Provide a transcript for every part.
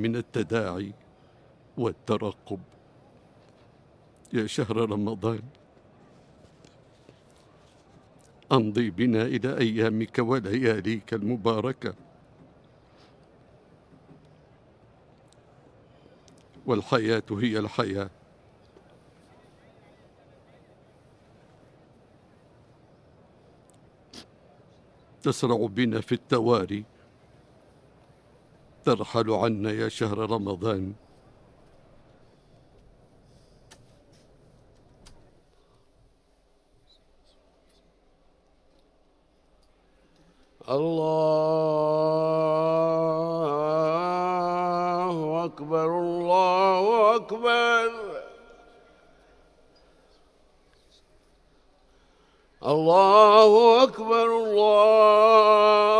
من التداعي والترقب. يا شهر رمضان أمضي بنا إلى أيامك ولياليك المباركة. والحياة هي الحياة. تسرع بنا في التواري ترحل عنا يا شهر رمضان. الله أكبر الله أكبر. الله أكبر الله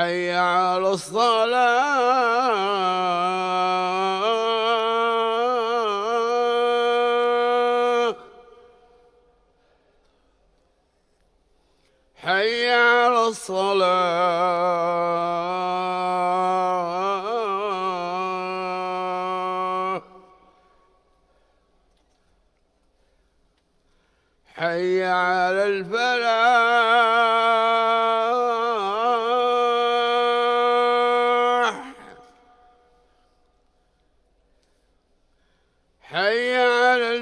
حي على الصلاة حي على الصلاة حي على الفلاح حي على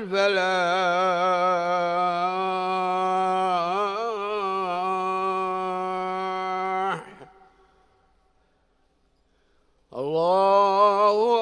الفلاح الله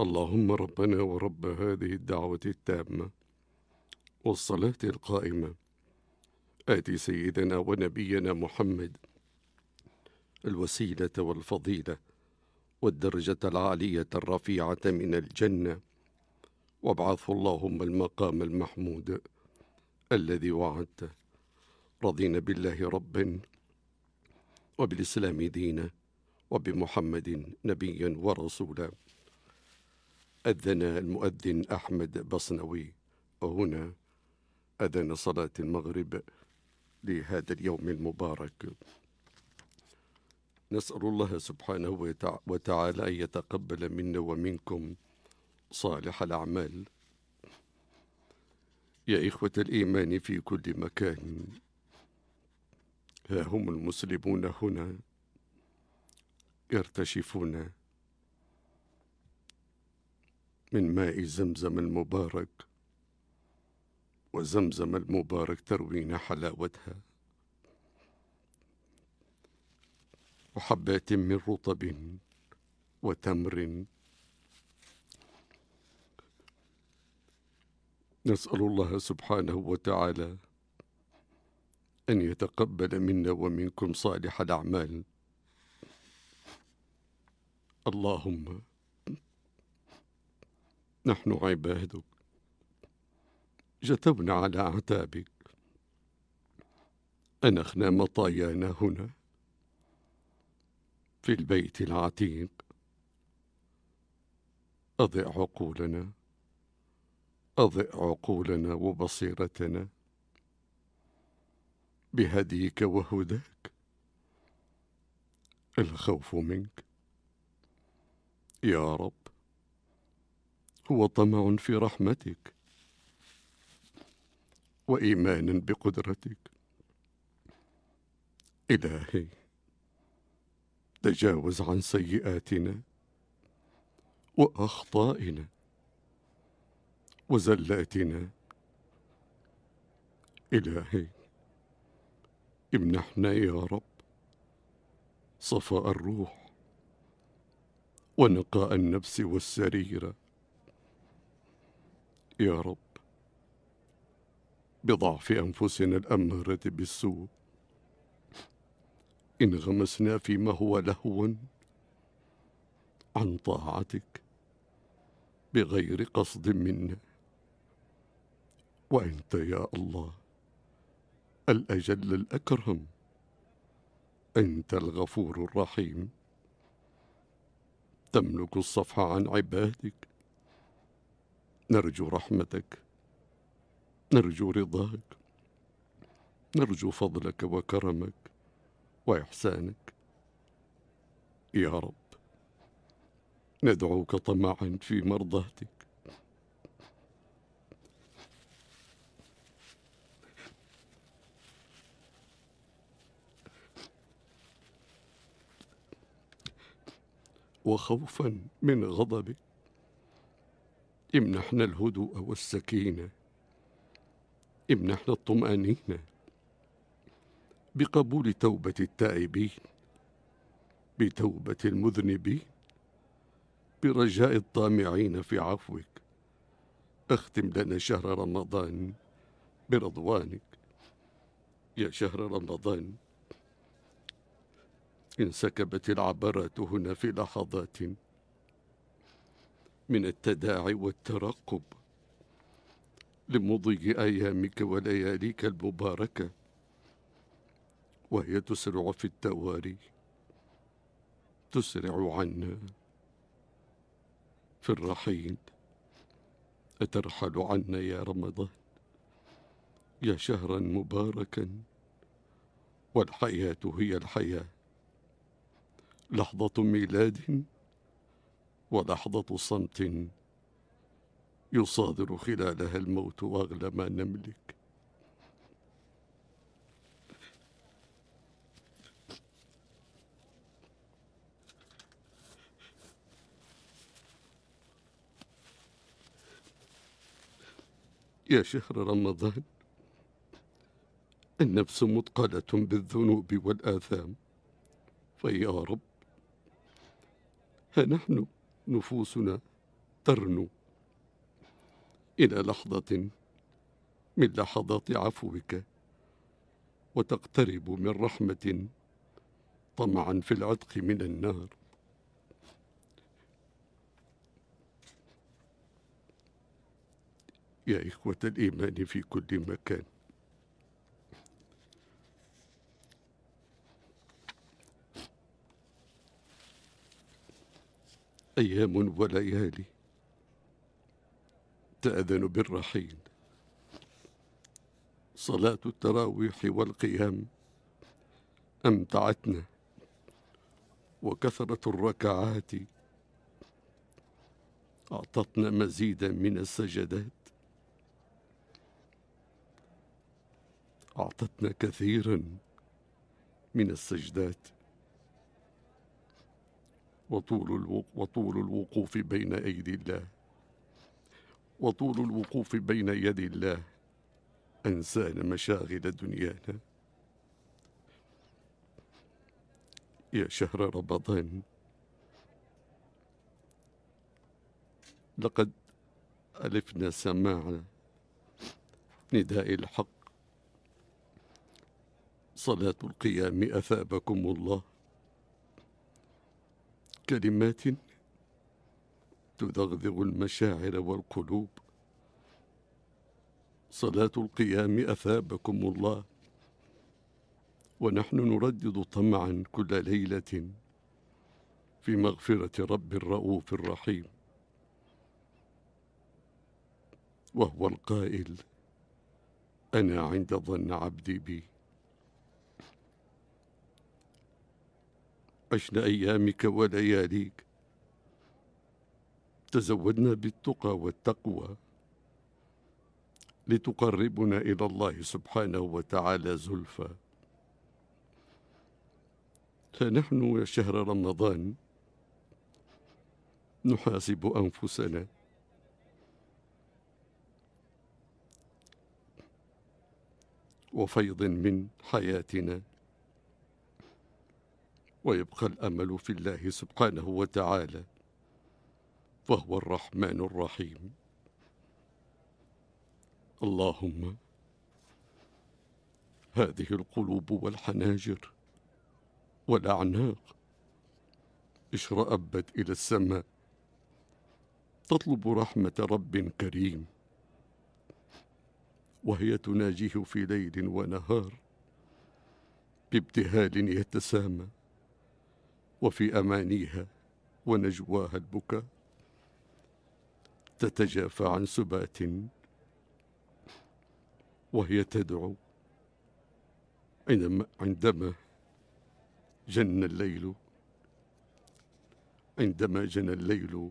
اللهم ربنا ورب هذه الدعوة التامة والصلاة القائمة. ات سيدنا ونبينا محمد الوسيلة والفضيلة والدرجة العالية الرفيعة من الجنة. وابعثه اللهم المقام المحمود الذي وعدته. رضينا بالله ربا وبالإسلام دينا وبمحمد نبيا ورسولا. أذن المؤذن أحمد بصنوي وهنا أذن صلاة المغرب لهذا اليوم المبارك. نسأل الله سبحانه وتع- وتعالى أن يتقبل منا ومنكم صالح الأعمال. يا إخوة الإيمان في كل مكان ها هم المسلمون هنا يرتشفون من ماء زمزم المبارك وزمزم المبارك تروينا حلاوتها. وحبات من رطب وتمر نسأل الله سبحانه وتعالى أن يتقبل منا ومنكم صالح الأعمال. اللهم نحن عبادك. جثونا على أعتابك أنخنا مطايانا هنا. في البيت العتيق. أضع عقولنا. أضع عقولنا وبصيرتنا. بهديك وهداك. الخوف منك. يا رب. هو طمع في رحمتك وإيمان بقدرتك. إلهي تجاوز عن سيئاتنا وأخطائنا وزلاتنا. إلهي امنحنا يا رب صفاء الروح ونقاء النفس والسريرة يا رب. بضعف أنفسنا الأمارة بالسوء. انغمسنا فيما هو لهو عن طاعتك بغير قصد منا. وأنت يا الله الأجل الأكرم. أنت الغفور الرحيم. تملك الصفح عن عبادك. نرجو رحمتك نرجو رضاك نرجو فضلك وكرمك وإحسانك. يا رب ندعوك طمعا في مرضاتك. وخوفا من غضبك. امنحنا الهدوء والسكينة. امنحنا الطمأنينة. بقبول توبة التائبين بتوبة المذنبين برجاء الطامعين في عفوك. اختم لنا شهر رمضان برضوانك. يا شهر رمضان انسكبت العبرات هنا في لحظات من التداعي والترقب لمضي أيامك ولياليك المباركة وهي تسرع في التواري تسرع عنا في الرحيل. أترحل عنا يا رمضان يا شهرا مباركا والحياة هي الحياة. لحظة ميلاد ولحظة صمت يصادر خلالها الموت وأغلى ما نملك. يا شهر رمضان النفس مثقلة بالذنوب والآثام. فيا رب ها نحن نفوسنا ترنو إلى لحظة من لحظات عفوك وتقترب من رحمة طمعا في العتق من النار يا إخوة الإيمان في كل مكان. أيام وليالي تأذن بالرحيل. صلاة التراويح والقيام أمتعتنا وكثرة الركعات. أعطتنا مزيدا من السجدات. أعطتنا كثيرا من السجدات. وطول وطول الوقوف بين أيدي الله. وطول الوقوف بين يدي الله. أنسانا مشاغل دنيانا. يا شهر رمضان. لقد ألفنا سماع نداء الحق. صلاة القيام أثابكم الله. كلمات تذغذغ المشاعر والقلوب. صلاة القيام أثابكم الله. ونحن نردد طمعا كل ليلة في مغفرة رب الرؤوف الرحيم. وهو القائل أنا عند ظن عبدي بي. عشنا أيامك ولياليك. تزودنا بالتقى والتقوى لتقربنا إلى الله سبحانه وتعالى زلفى. فنحن يا شهر رمضان نحاسب أنفسنا. وفيض من حياتنا. ويبقى الأمل في الله سبحانه وتعالى وهو الرحمن الرحيم. اللهم هذه القلوب والحناجر والأعناق اشرأبت إلى السماء تطلب رحمة رب كريم وهي تناجيه في ليل ونهار بابتهال يتسامى. وفي أمانيها ونجواها البكاء تتجافى عن سبات وهي تدعو عندما عندما جن الليل عندما جن الليل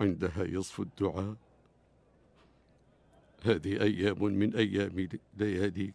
عندها يصفو الدعاء. هذه أيام من أيام لياليك.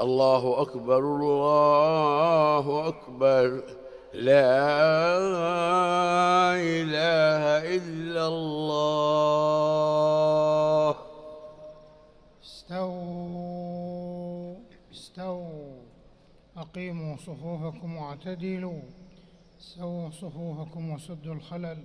الله أكبر الله أكبر. لا إله إلا الله. استووا استووا. أقيموا صفوفكم واعتدلوا. سووا صفوفكم وسدوا الخلل.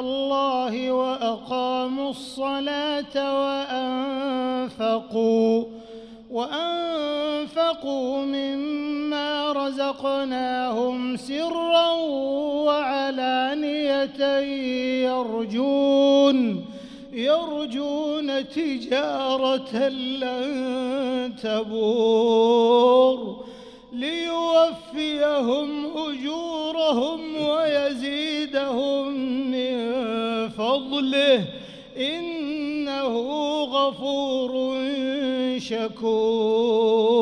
الله وأقاموا الصلاة وأنفقوا وأنفقوا مما رزقناهم سرا وعلانية يرجون يرجون تجارة لن تبور ليوفيهم أجورهم ويزيدهم فضله إنه غفور شكور.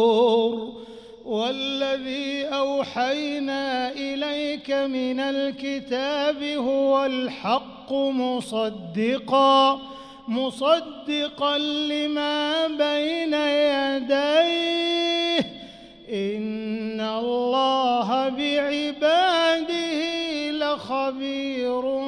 والذي أوحينا إليك من الكتاب هو الحق مصدقا مصدقا لما بين يديه. إن الله بعباده لخبير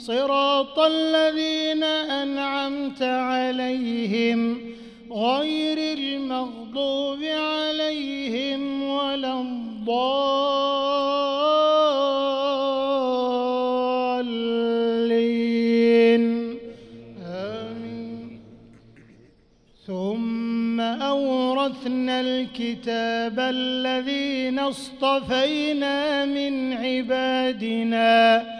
صراط الذين أنعمت عليهم غير المغضوب عليهم ولا الضالين. آمين. ثم أورثنا الكتاب الذين اصطفينا من عبادنا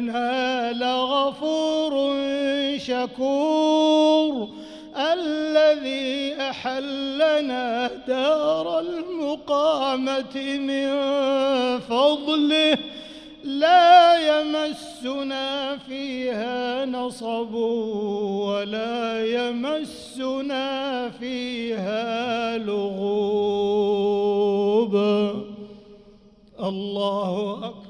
ربنا لغفور شكور الذي أحلنا دار المقامة من فضله لا يمسنا فيها نصب ولا يمسنا فيها لغوب. الله أكبر.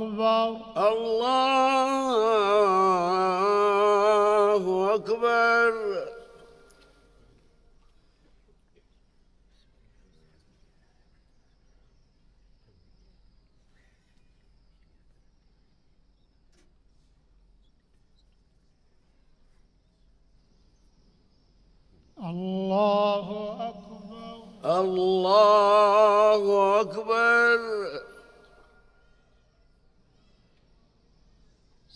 أكبر. الله أكبر.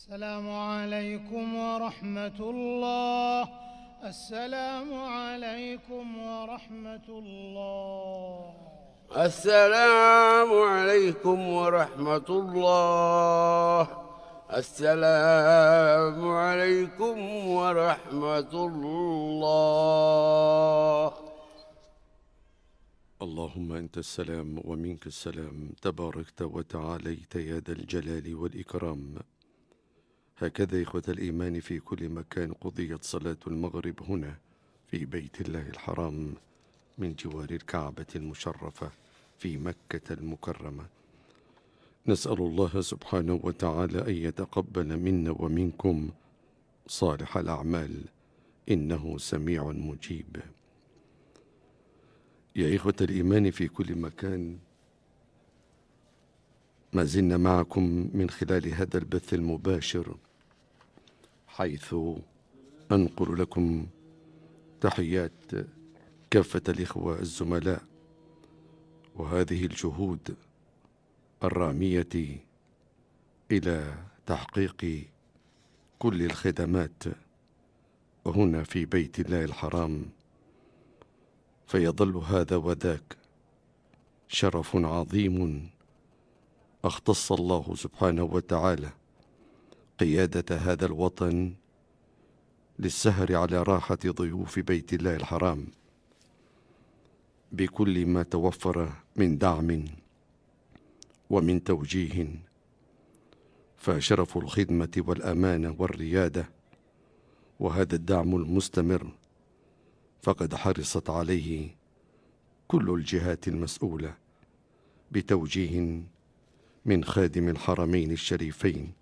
السلام عليكم ورحمة الله. السلام عليكم ورحمة الله. السلام عليكم ورحمة الله. السلام عليكم ورحمة الله. اللهم أنت السلام ومنك السلام. تباركت وتعاليت يا ذا الجلال والإكرام. هكذا إخوة الإيمان في كل مكان قضيت صلاة المغرب هنا في بيت الله الحرام من جوار الكعبة المشرفة في مكة المكرمة. نسأل الله سبحانه وتعالى أن يتقبل منا ومنكم صالح الأعمال إنه سميع مجيب. يا إخوة الإيمان في كل مكان ما زلنا معكم من خلال هذا البث المباشر. حيث أنقل لكم تحيات كافة الإخوة الزملاء وهذه الجهود الرامية إلى تحقيق كل الخدمات هنا في بيت الله الحرام فيظل هذا وذاك شرف عظيم أختص الله سبحانه وتعالى. قيادة هذا الوطن للسهر على راحة ضيوف بيت الله الحرام. بكل ما توفر من دعم ومن توجيه فشرف الخدمة والأمانة والريادة وهذا الدعم المستمر فقد حرصت عليه كل الجهات المسؤولة بتوجيه من خادم الحرمين الشريفين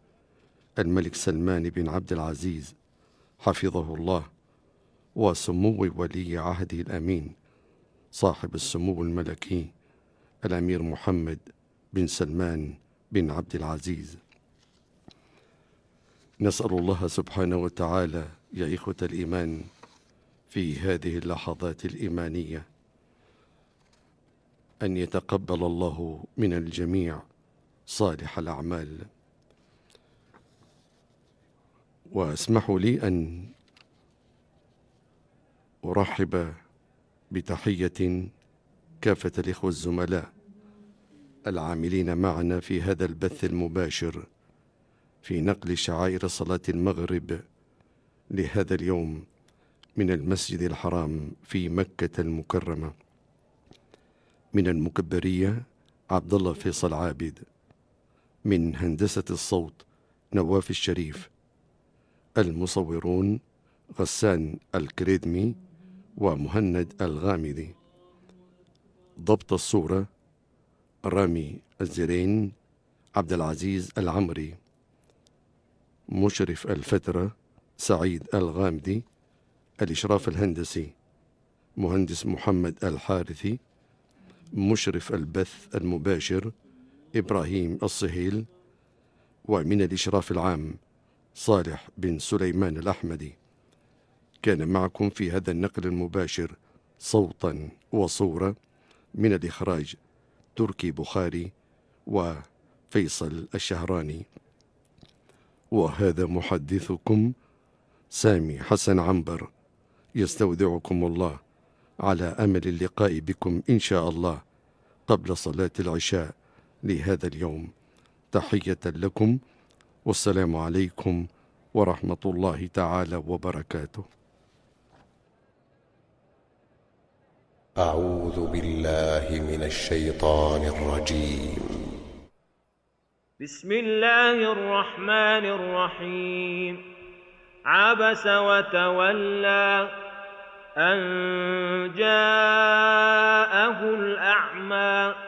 الملك سلمان بن عبد العزيز حفظه الله وسمو ولي عهده الأمين صاحب السمو الملكي الأمير محمد بن سلمان بن عبد العزيز. نسأل الله سبحانه وتعالى يا إخوة الإيمان في هذه اللحظات الإيمانية أن يتقبل الله من الجميع صالح الأعمال. واسمحوا لي أن أرحب بتحية كافة الإخوة الزملاء العاملين معنا في هذا البث المباشر في نقل شعائر صلاة المغرب لهذا اليوم من المسجد الحرام في مكة المكرمة. من المكبرية عبد الله فيصل عابد من هندسة الصوت نواف الشريف المصورون غسان الكريدمي ومهند الغامدي. ضبط الصورة رامي الزرين عبد العزيز العمري. مشرف الفترة سعيد الغامدي. الإشراف الهندسي مهندس محمد الحارثي. مشرف البث المباشر إبراهيم الصهيل. ومن الإشراف العام صالح بن سليمان الأحمدي. كان معكم في هذا النقل المباشر صوتا وصورة من الإخراج تركي بخاري وفيصل الشهراني. وهذا محدثكم سامي حسن عنبر. يستودعكم الله على أمل اللقاء بكم إن شاء الله قبل صلاة العشاء لهذا اليوم. تحية لكم والسلام عليكم ورحمة الله تعالى وبركاته. أعوذ بالله من الشيطان الرجيم. بسم الله الرحمن الرحيم. عبس وتولى أن جاءه الأعمى.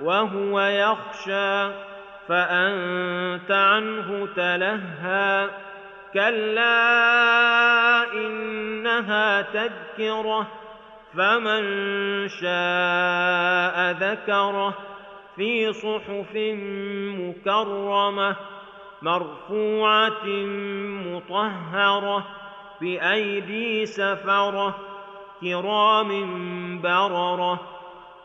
وهو يخشى فأنت عنه تلهى. كلا إنها تذكرة فمن شاء ذكره. في صحف مكرمة مرفوعة مطهرة بأيدي سفرة كرام بررة.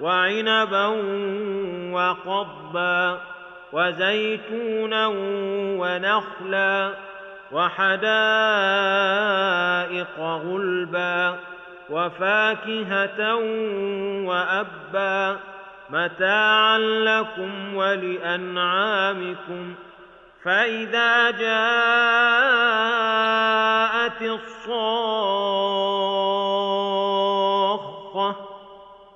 وعنبا وقضبا وزيتونا ونخلا وحدائق غلبا وفاكهة وأبا متاعا لكم ولأنعامكم فإذا جاءت الصاخة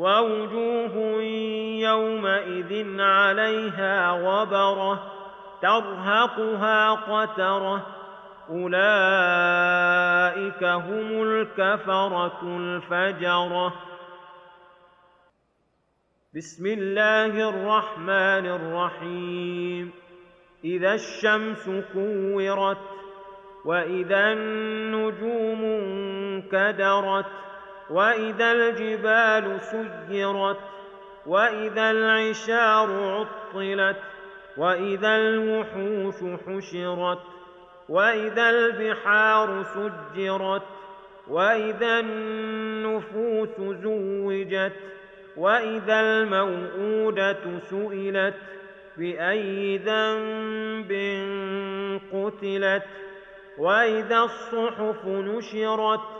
ووجوه يومئذ عليها غبرة ترهقها قترة أولئك هم الكفرة الفجرة. بسم الله الرحمن الرحيم. إذا الشمس كورت وإذا النجوم انكدرت وإذا الجبال سيرت وإذا العشار عطلت وإذا الوحوش حشرت وإذا البحار سجرت وإذا النفوس زوجت وإذا الموءودة سئلت بأي ذنب قتلت وإذا الصحف نشرت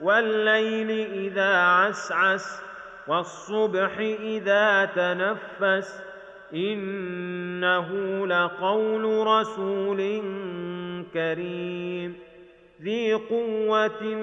والليل إذا عسعس والصبح إذا تنفس إنه لقول رسول كريم. ذي قوة